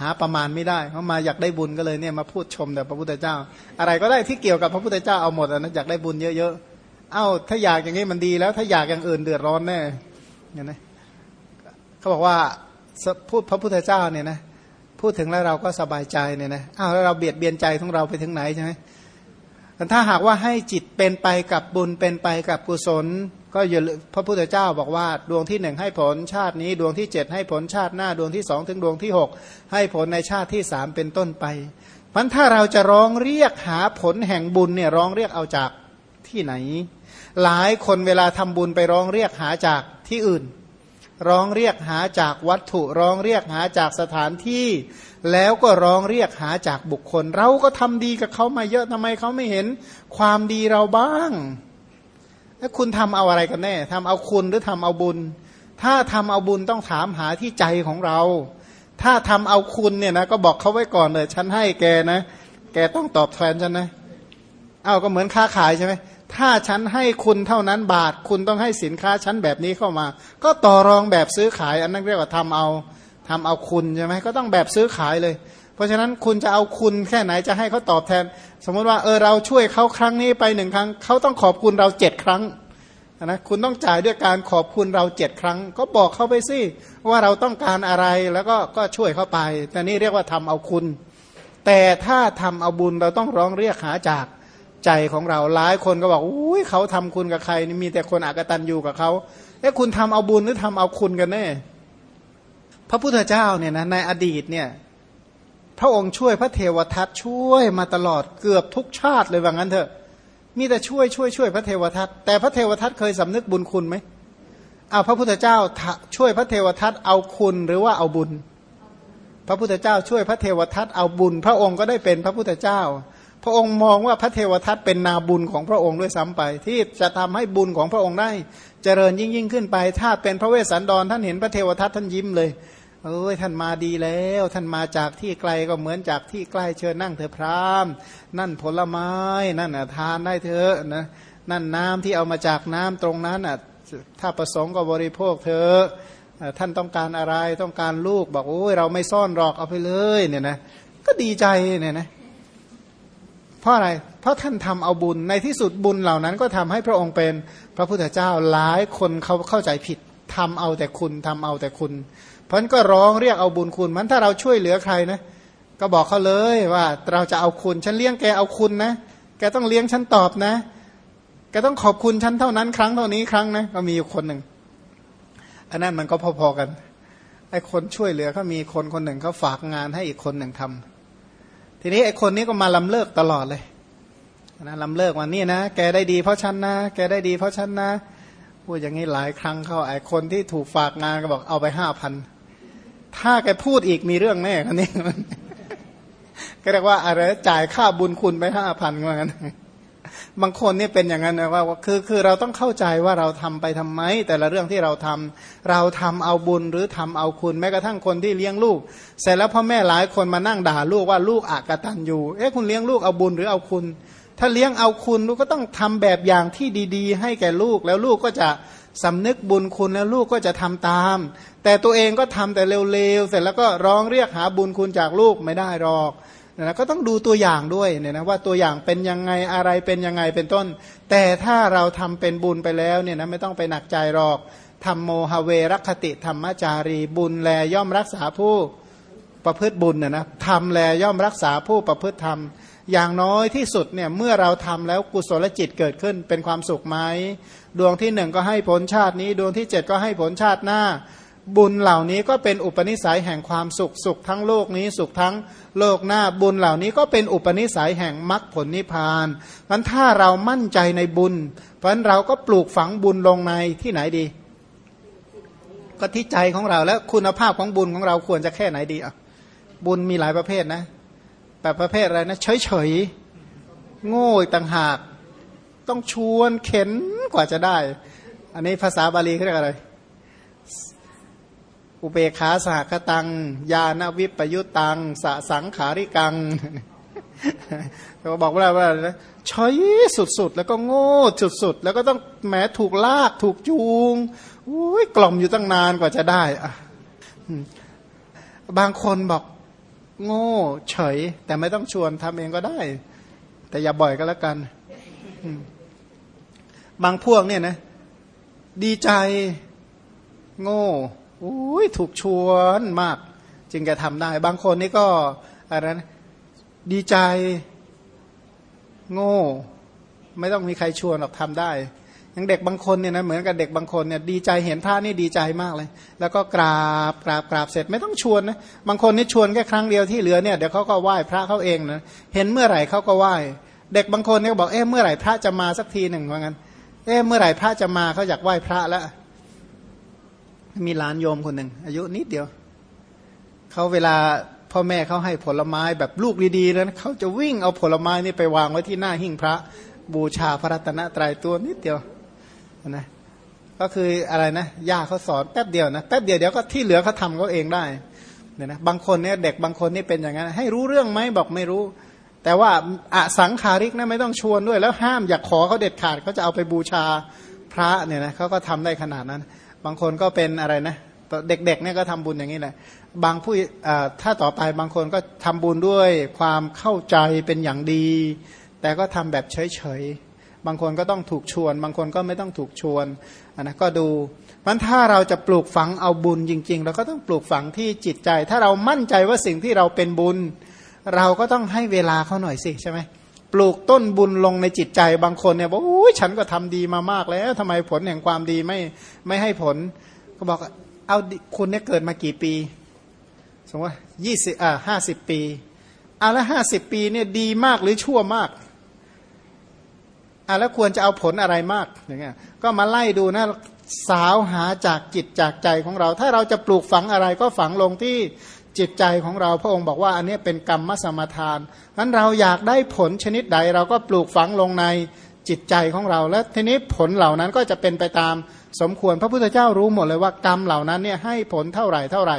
หาประมาณไม่ได้เขามาอยากได้บุญก็เลยเนี่ยมาพูดชมแต่พระพุทธเจ้า อะไรก็ได้ที่เกี่ยวกับพระพุทธเจ้าเอาหมดนะอยากได้บุญเยอะๆเอ้าถ้าอยากอย่างนี้มันดีแล้ว ถ้าอยากอย่างอื่นเดือดร้อนแน่เนี่ยนะเขาบอกว่าพูดพระพุทธเจ้าเนี่ยนะพูดถึงแล้วเราก็สบายใจเนี่ยนะอ้าวแล้วเราเบียดเบียนใจของเราไปถึงไหนใช่ไหมถ้าหากว่าให้จิตเป็นไปกับบุญเป็นไปกับกุศล ก็อย่าพระพุทธเจ้าบอกว่าดวงที่หนึ่งให้ผลชาตินี้ ดวงที่เจ็ดให้ผลชาติหน้าดวงที่สองถึงดวงที่หกให้ผลในชาติที่สามเป็นต้นไปมันถ้าเราจะร้องเรียกหาผลแห่งบุญเนี่ยร้องเรียกเอาจากที่ไหน หลายคนเวลาทำบุญไปร้องเรียกหาจากที่อื่น ร้องเรียกหาจากวัตถุร้องเรียกหาจากสถานที่ แล้วก็ร้องเรียกหาจากบุคคล เราก็ทำดีกับเขามาเยอะทำไมเขาไม่เห็นความดีเราบ้าง แล้วคุณทำเอาอะไรกันแน่ทำเอาคุณหรือทำเอาบุญ ถ้าทำเอาบุญต้องถามหาที่ใจของเรา ถ้าทำเอาคุณเนี่ยนะก็บอกเขาไว้ก่อนเลยฉันให้แกนะ แกต้องตอบแทนฉันนะ เอาก็เหมือนค้าขายใช่ไหมถ้าฉันให้คุณเท่านั้นบาท คุณต้องให้สินค้าชั้นแบบนี้เข้ามา ก็ต่อรองแบบซื้อขาย อันนั้นเรียกว่าทำเอาทำเอาคุณใช่ไหมก็ต้องแบบซื้อขายเลย เพราะฉะนั้นคุณจะเอาคุณแค่ไหนจะให้เขาตอบแทน สมมติว่าเออเราช่วยเขาครั้งนี้ไปหนึ่งครั้งเขาต้องขอบคุณเราเจ็ดครั้งนะคุณต้องจ่ายด้วยการขอบคุณเราเจ็ดครั้ง ก็บอกเขาไปสิว่าเราต้องการอะไรแล้วก็ก็ช่วยเขาไปแต่นี่เรียกว่าทำเอาคุณ แต่ถ้าทำเอาบุญเราต้องร้องเรียกหาจากใจของเราหลายคนก็บอกอุ้ยเขาทำคุณกับใครนี่มีแต่คนอากตันอยู่กับเขาเอ๊ะคุณทำเอาบุญหรือทำเอาคุณกันแน่พระพุทธเจ้าเนี่ยนะในอดีตเนี่ย พระองค์ช่วยพระเทวทัตช่วยมาตลอดเกือบทุกชาติเลยว่างั้นเถอะมีแต่ช่วยช่วยช่วยพระเทวทัตแต่พระเทวทัตเคยสำนึกบุญคุณไหมเอาพระพุทธเจ้าช่วยพระเทวทัตเอาคุณหรือว่าเอาบุญ พระพุทธเจ้าช่วยพระเทวทัตเอาบุญ พระองค์ก็ได้เป็นพระพุทธเจ้า พระองค์มองว่าพระเทวทัตเป็นนาบุญของพระองค์ด้วยซ้ำไป ที่จะทำให้บุญของพระองค์ได้ เจริญยิ่งยิ่งขึ้นไป ถ้าเป็นพระเวสสันดรท่านเห็นพระเทวทัตท่านยิ้มเลย เอ้ยท่านมาดีแล้ว ท่านมาจากที่ไกลก็เหมือนจากที่ใกล้เชิญนั่งเถอะพรามนั่นผลไม้นั่นทานได้เถอะนะนั่นน้ำที่เอามาจากน้ำตรงนั้นอะถ้าประสงค์ก็บริโภคเถอะท่านต้องการอะไรต้องการลูกบอกโอ้ยเราไม่ซ่อนหรอกเอาไปเลยเนี่ยนะก็ดีใจเนี่ยนะเพราะอะไร เพราะท่านทำเอาบุญในที่สุดบุญเหล่านั้นก็ทำให้พระองค์เป็นพระพุทธเจ้าหลายคนเขาเข้าใจผิดทำเอาแต่คุณทำเอาแต่คุณ เพราะนั้นก็ร้องเรียกเอาบุญคุณ มันถ้าเราช่วยเหลือใครนะ ก็บอกเขาเลยว่าเราจะเอาคุณ ฉันเลี้ยงแกเอาคุณนะ แกต้องเลี้ยงฉันตอบนะ แกต้องขอบคุณฉันเท่านั้นครั้งเท่านี้ครั้งนะ ก็มีอยู่คนหนึ่ง อันนั้นมันก็พอๆกัน ไอ้คนช่วยเหลือเขามีคนคนหนึ่งเขาฝากงานให้อีกคนหนึ่งทำทีนี้ไอ้คนนี้ก็มาลำเลิกตลอดเลยนะลำเลิกวันนี้นะ แกได้ดีเพราะฉันนะ แกได้ดีเพราะฉันนะ พูดอย่างนี้หลายครั้งเข้าไอ้คนที่ถูกฝากงานก็บอกเอาไปห้าพัน ถ้าแกพูดอีกมีเรื่องแน่คนนี้ก็เรียกว่าอะไรจ่ายค่าบุญคุณไปห้าพันเหมือนกันบางคนนี่เป็นอย่างนั้นนะว่าคือคือเราต้องเข้าใจว่าเราทำไปทำไม แต่ละเรื่องที่เราทำเราทำเอาบุญหรือทำเอาคุณแม้กระทั่งคนที่เลี้ยงลูก เสร็จแล้วพ่อแม่หลายคนมานั่งด่าลูกว่าลูกอากตันอยู่เอ๊ะคุณเลี้ยงลูกเอาบุญหรือเอาคุณ ถ้าเลี้ยงเอาคุณลูกก็ต้องทำแบบอย่างที่ดี ๆ ให้แก่ลูกแล้วลูกก็จะ สำนึกบุญคุณแล้วลูกก็จะทำตาม แต่ตัวเองก็ทำแต่เร็วๆ เสร็จแล้วก็ร้องเรียกหาบุญคุณจากลูกไม่ได้หรอกนะก็ต้องดูตัวอย่างด้วยเนี่ยนะว่าตัวอย่างเป็นยังไงอะไรเป็นยังไงเป็นต้น แต่ถ้าเราทำเป็นบุญไปแล้วเนี่ยนะไม่ต้องไปหนักใจหรอกทำโมหเวรคติธรรมจารีบุญแลย่อมรักษาผู้ประพฤติบุญนะนะทำแลย่อมรักษาผู้ประพฤติธรรม อย่างน้อยที่สุดเนี่ยเมื่อเราทำแล้วกุศลจิตเกิดขึ้นเป็นความสุขไหม ดวงที่หนึ่งก็ให้ผลชาตินี้ ดวงที่เจ็ดก็ให้ผลชาติหน้า บุญเหล่านี้ก็เป็นอุปนิสัยแห่งความสุขสุขทั้งโลกนี้สุขทั้งโลกหน้าบุญเหล่านี้ก็เป็นอุปนิสัยแห่งมรรคผลนิพพานมันถ้าเรามั่นใจในบุญ เพราะฉะนั้นเราก็ปลูกฝังบุญลงในที่ไหนดี ก็ที่ใจของเราแล้วคุณภาพของบุญของเราควรจะแค่ไหนดีอะบุญมีหลายประเภทนะแบบประเภทอะไรนะเฉยเฉยโง่ต่างหาก ต้องชวนเข็น กว่าจะได้ อันนี้ภาษาบาลีเรียกอะไร อุเบขาสหคตัง ยาณวิปยุตัง สสังขาริกังเขาบอกว่าว่าช้อยสุดๆ แล้วก็โง่สุดๆ แล้วก็ต้องแหมถูกลากถูกจูงอุ้ยกล่อมอยู่ตั้งนานกว่าจะได้อะบางคนบอก โง่เฉย แต่ไม่ต้องชวนทำเองก็ได้ แต่อย่าบ่อยก็แล้วกัน บางพวกเนี่ยนะ ดีใจโง่อุ้ยถูกชวนมาก จึงจะทำได้ บางคนนี่ก็อะไรนะดีใจ โง่ ไม่ต้องมีใครชวนหรอกทำได้อย่างเด็กบางคนเนี่ยนะเหมือนกับเด็กบางคนเนี่ยดีใจเห็นพระนี่ดีใจมากเลย แล้วก็กราบกราบกราบเสร็จไม่ต้องชวนนะบางคนนี่ชวนแค่ครั้งเดียวที่เหลือเนี่ยเดี๋ยวเขาก็ไหว้พระเขาเองนะเห็นเมื่อไหร่เขาก็ไหว้ เด็กบางคนเนี่ยบอกเอ๊ะเมื่อไหร่พระจะมาสักทีหนึ่งว่างั้น เอ๊ะเมื่อไหร่พระจะมาเขาอยากไหว้พระแล้ว มีหลานโยมคนหนึ่งอายุนิดเดียวเขาเวลาพ่อแม่เขาให้ผลไม้แบบลูกดีๆแล้วเขาจะวิ่งเอาผลไม้นี่ไปวางไว้ที่หน้าหิ้งพระ บูชาพระรัตนตรัยตัวนิดเดียวนะก็คืออะไรนะย่าเขาสอนแป๊บเดียวนะแป๊บเดียวเดี๋ยวก็ที่เหลือเขาทำเขาเองได้เนี่ยนะบางคนเนี่ยเด็กบางคนนี่เป็นอย่างนั้นให้รู้เรื่องไหมบอกไม่รู้ แต่ว่าอสังขาริกนะไม่ต้องชวนด้วย แล้วห้ามอย่าขอเขาเด็ดขาดเขาจะเอาไปบูชาพระเนี่ยนะเขาก็ทำได้ขนาดนั้น บางคนก็เป็นอะไรนะเด็กๆเนี่ยก็ทำบุญอย่างนี้แหละบางผู้ถ้าต่อไปบางคนก็ทำบุญด้วยความเข้าใจเป็นอย่างดี แต่ก็ทำแบบเฉยๆบางคนก็ต้องถูกชวน บางคนก็ไม่ต้องถูกชวนนะก็ดูมันถ้าเราจะปลูกฝังเอาบุญจริงๆเราก็ต้องปลูกฝังที่จิตใจ ถ้าเรามั่นใจว่าสิ่งที่เราเป็นบุญ เราก็ต้องให้เวลาเขาหน่อยสิใช่ไหมปลูกต้นบุญลงในจิตใจบางคนเนี่ยบอกโอ้ยฉันก็ทำดีมามากแล้วทำไมผลแห่งความดีไม่ไม่ให้ผล ก็บอกเอาคุณเนี่ยเกิดมากี่ปี สมมติว่ายี่สิบอ่าห้าสิบปีเอาละห้าสิบปีเนี่ยดีมากหรือชั่วมากอะแล้วควรจะเอาผลอะไรมากอย่างเงี้ยก็มาไล่ดูนะสาวหาจากจิตจากใจของเรา ถ้าเราจะปลูกฝังอะไรก็ฝังลงที่ จิตใจของเราพระองค์บอกว่าอันนี้เป็นกรรมมสมทานนั้นเราอยากได้ผลชนิดใดเราก็ปลูกฝังลงในจิตใจของเรา แล้วทีนี้ผลเหล่านั้นก็จะเป็นไปตามสมควรพระพุทธเจ้ารู้หมดเลยว่ากรรมเหล่านั้นเนี่ยให้ผลเท่าไหร่เท่าไหร่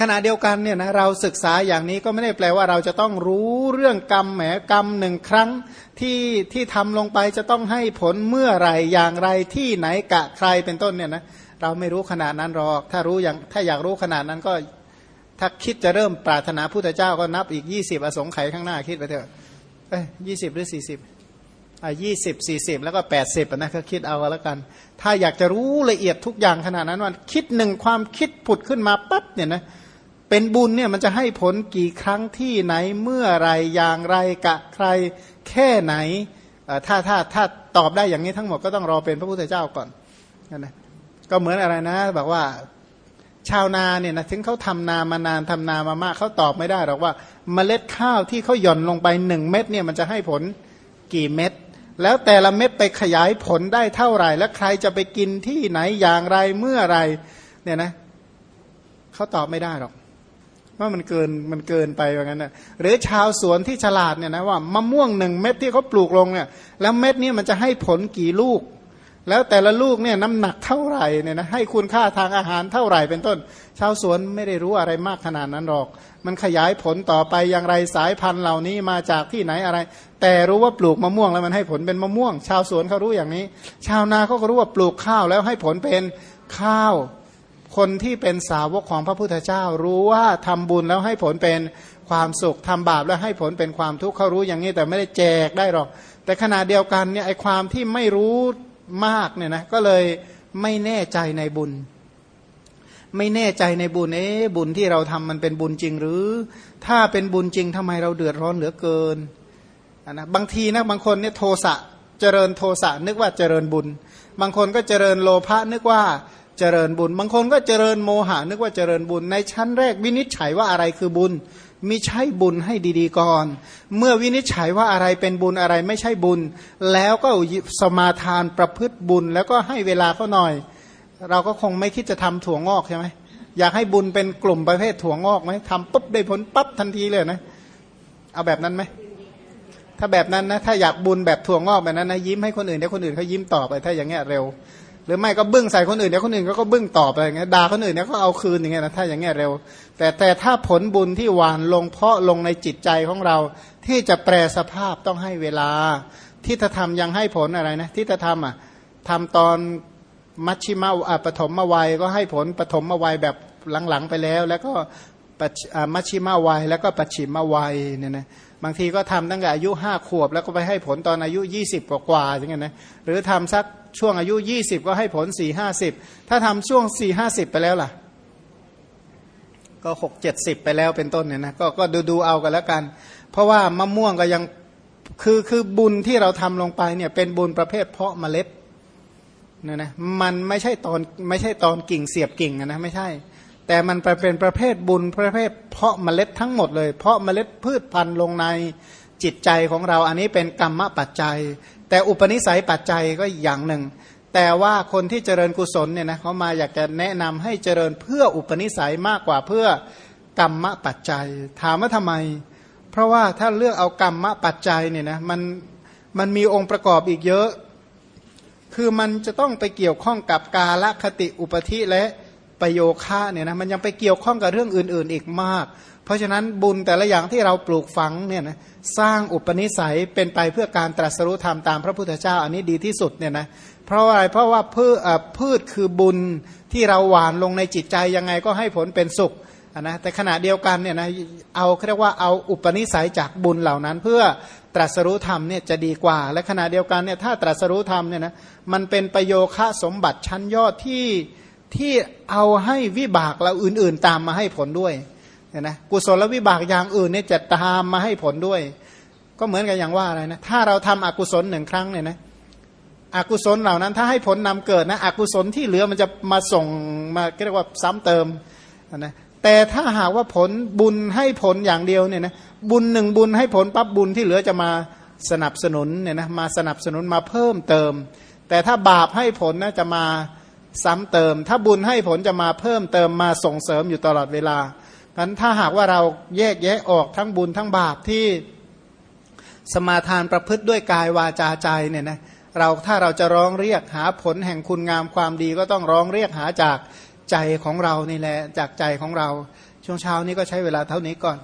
ขณะเดียวกันเนี่ยนะเราศึกษาอย่างนี้ก็ไม่ได้แปลว่าเราจะต้องรู้เรื่องกรรมแหมกรรมหนึ่งครั้งที่ที่ทำลงไปจะต้องให้ผลเมื่อไรอย่างไรที่ไหนกะใครเป็นต้นเนี่ยนะเราไม่รู้ขนาดนั้นหรอก ถ้ารู้อย่างถ้าอยากรู้ขนาดนั้นก็ ถ้าคิดจะเริ่มปรารถนาพุทธเจ้าก็นับอีกยี่สิบอสงไขยข้างหน้าคิดไปเถอะเอ้ยยี่สิบหรือสี่สิบอะยี่สิบสี่สิบแล้วก็แปดสิบนะก็คิดเอาแล้วกัน ถ้าอยากจะรู้ละเอียดทุกอย่างขนาดนั้นว่าคิดหนึ่งความคิดผุดขึ้นมาปั๊บเนี่ยนะเป็นบุญเนี่ยมันจะให้ผลกี่ครั้งที่ไหนเมื่อไรอย่างไรกะใครแค่ไหนถ้าถ้าถ้าตอบได้อย่างนี้ทั้งหมดก็ต้องรอเป็นพระพุทธเจ้าก่อนนะก็เหมือนอะไรนะบอกว่า ชาวนาเนี่ยนะถึงเขาทำนามานานทำนามามากเขาตอบไม่ได้หรอกว่า เมล็ดข้าวที่เขาหย่อนลงไปหนึ่งเม็ดเนี่ยมันจะให้ผลกี่เม็ด แล้วแต่ละเม็ดไปขยายผลได้เท่าไหร่ แล้วใครจะไปกินที่ไหนอย่างไรเมื่อไรเนี่ยนะเขาตอบไม่ได้หรอก ว่ามันเกินมันเกินไปอย่างนั้นนะหรือชาวสวนที่ฉลาดเนี่ยนะว่ามะม่วงหนึ่งเม็ดที่เขาปลูกลงเนี่ย แล้วเม็ดนี้มันจะให้ผลกี่ลูก แล้วแต่ละลูกเนี่ยน้ำหนักเท่าไหร่เนี่ยนะให้คุณค่าทางอาหารเท่าไหร่เป็นต้น ชาวสวนไม่ได้รู้อะไรมากขนาดนั้นหรอก มันขยายผลต่อไปอย่างไรสายพันธุ์เหล่านี้มาจากที่ไหนอะไร แต่รู้ว่าปลูกมะม่วงแล้วมันให้ผลเป็นมะม่วง ชาวสวนเขารู้อย่างนี้ ชาวนาเขาก็รู้ว่าปลูกข้าวแล้วให้ผลเป็นข้าว คนที่เป็นสาวกของพระพุทธเจ้า รู้ว่าทำบุญแล้วให้ผลเป็นความสุขทำบาปแล้วให้ผลเป็นความทุกข์เขารู้อย่างนี้แต่ไม่ได้แจกได้หรอก แต่ขณะเดียวกันเนี่ยไอความที่ไม่รู้ มากเนี่ยนะก็เลยไม่แน่ใจในบุญ ไม่แน่ใจในบุญเอ๊บุญที่เราทำมันเป็นบุญจริงหรือ ถ้าเป็นบุญจริงทำไมเราเดือดร้อนเหลือเกินนะบางทีนะบางคนเนี่ยโทสะเจริญโทสะนึกว่าเจริญบุญ บางคนก็เจริญโลภะนึกว่าเจริญบุญ บางคนก็เจริญโมหะนึกว่าเจริญบุญ ในชั้นแรกวินิจฉัยว่าอะไรคือบุญ มิใช่บุญให้ดีๆก่อน เมื่อวินิจฉัยว่าอะไรเป็นบุญอะไรไม่ใช่บุญ แล้วก็สมาทานประพฤติบุญ แล้วก็ให้เวลาเขาหน่อย เราก็คงไม่คิดจะทำถั่วงอกใช่ไหมอยากให้บุญเป็นกลุ่มประเภทถั่วงอกไหมทำปุ๊บได้ผลปั๊บทันทีเลยนะ เอาแบบนั้นไหมถ้าแบบนั้นนะถ้าอยากบุญแบบถั่วงอกแบบนั้นนะยิ้มให้คนอื่นเดี๋ยวคนอื่นเขายิ้มต่อไปถ้าอย่างเงี้ยเร็ว หรือไม่ก็บึ้งใส่คนอื่นเดี๋ยวคนอื่นก็บึ้งตอบอะไรเงี้ยด่าคนอื่นเนี่ยก็เอาคืนอย่างเงี้ยนะถ้าอย่างเงี้ยเร็ว แต่แต่ถ้าผลบุญที่หวานลงเพาะลงในจิตใจของเรา ที่จะแปลสภาพต้องให้เวลาที่จะทำยังให้ผลอะไรนะที่จะทำอะทำตอนมัชชิมาปฐมมาวัยก็ให้ผลปฐมมาวัยแบบหลังๆไปแล้ว แล้วก็มัชชิมาวัยแล้วก็ปัจฉิมมาวัยเนี่ยนะ บางทีก็ทำตั้งแต่อายุห้าขวบ แล้วก็ไปให้ผลตอนอายุยี่สิบกว่าๆอย่างเงี้ยนะหรือทำสักช่วงอายุยี่สิบก็ให้ผลสี่ห้าสิบถ้าทำช่วงสี่ห้าสิบไปแล้วล่ะ ก็หกเจ็ดสิบไปแล้วเป็นต้นเนี่ยนะก็ก็ดูดูเอากันแล้วกัน เพราะว่ามะม่วงก็ยังคือคือบุญที่เราทำลงไปเนี่ยเป็นบุญประเภทเพาะเมล็ดเนี่ยนะมันไม่ใช่ตอนไม่ใช่ตอนกิ่งเสียบกิ่งนะไม่ใช่ แต่มันไปเป็นประเภทบุญประเภทเพาะเมล็ดทั้งหมดเลย เพาะเมล็ดพืชพันธุ์ลงในจิตใจของเราอันนี้เป็นกรรมปัจจัย แต่อุปนิสัยปัจจัยก็อย่างหนึ่ง แต่ว่าคนที่เจริญกุศลเนี่ยนะเขามาอยากจะแนะนำให้เจริญเพื่ออุปนิสัยมากกว่าเพื่อกรรมปัจจัย ถามว่าทำไม เพราะว่าถ้าเลือกเอากรรมปัจจัยเนี่ยนะมันมันมีองค์ประกอบอีกเยอะ คือมันจะต้องไปเกี่ยวข้องกับกาลคติอุปธิและ ประโยคะเนี่ยนะมันยังไปเกี่ยวข้องกับเรื่องอื่น ๆ อีกมาก เพราะฉะนั้นบุญแต่ละอย่างที่เราปลูกฝังเนี่ยนะสร้างอุปนิสัยเป็นไปเพื่อการตรัสรู้ธรรมตามพระพุทธเจ้าอันนี้ดีที่สุดเนี่ยนะเพราะอะไรเพราะว่าพืชพืชคือบุญที่เราหวานลงในจิตใจยังไงก็ให้ผลเป็นสุขนะแต่ขณะเดียวกันเนี่ยนะเอาเรียกว่าเอาอุปนิสัยจากบุญเหล่านั้น เพื่อตรัสรู้ธรรมเนี่ยจะดีกว่า และขณะเดียวกันเนี่ยถ้าตรัสรู้ธรรมเนี่ยนะมันเป็นประโยคะสมบัติชั้นยอดที่ ที่เอาให้วิบากเราอื่น ๆ ตามมาให้ผลด้วยเนี่ยนะกุศลวิบากอย่างอื่นเนี่ยจะตามมาให้ผลด้วย ก็เหมือนกับอย่างว่าอะไรนะถ้าเราทำอกุศลหนึ่งครั้งเนี่ยนะอกุศลเหล่านั้นถ้าให้ผลนำเกิดนะอกุศลที่เหลือมันจะมาส่งมาเรียกว่าซ้ำเติมนะแต่ถ้าหากว่าผลบุญให้ผลอย่างเดียวเนี่ยนะบุญหนึ่งบุญให้ผลปั๊บบุญที่เหลือจะมาสนับสนุนเนี่ยนะมาสนับสนุนมาเพิ่มเติม แต่ถ้าบาปให้ผลนะจะมา ซ้ำเติม ถ้าบุญให้ผลจะมาเพิ่มเติมมาส่งเสริมอยู่ตลอดเวลาเพราะนั้นถ้าหากว่าเราแยกแยะออกทั้งบุญทั้งบาปที่สมาทานประพฤติด้วยกายวาจาใจเนี่ยนะเราถ้าเราจะร้องเรียกหาผลแห่งคุณงามความดีก็ต้องร้องเรียกหาจากใจของเรานี่แหละจากใจของเรา ช่วงเช้านี้ก็ใช้เวลาเท่านี้ก่อน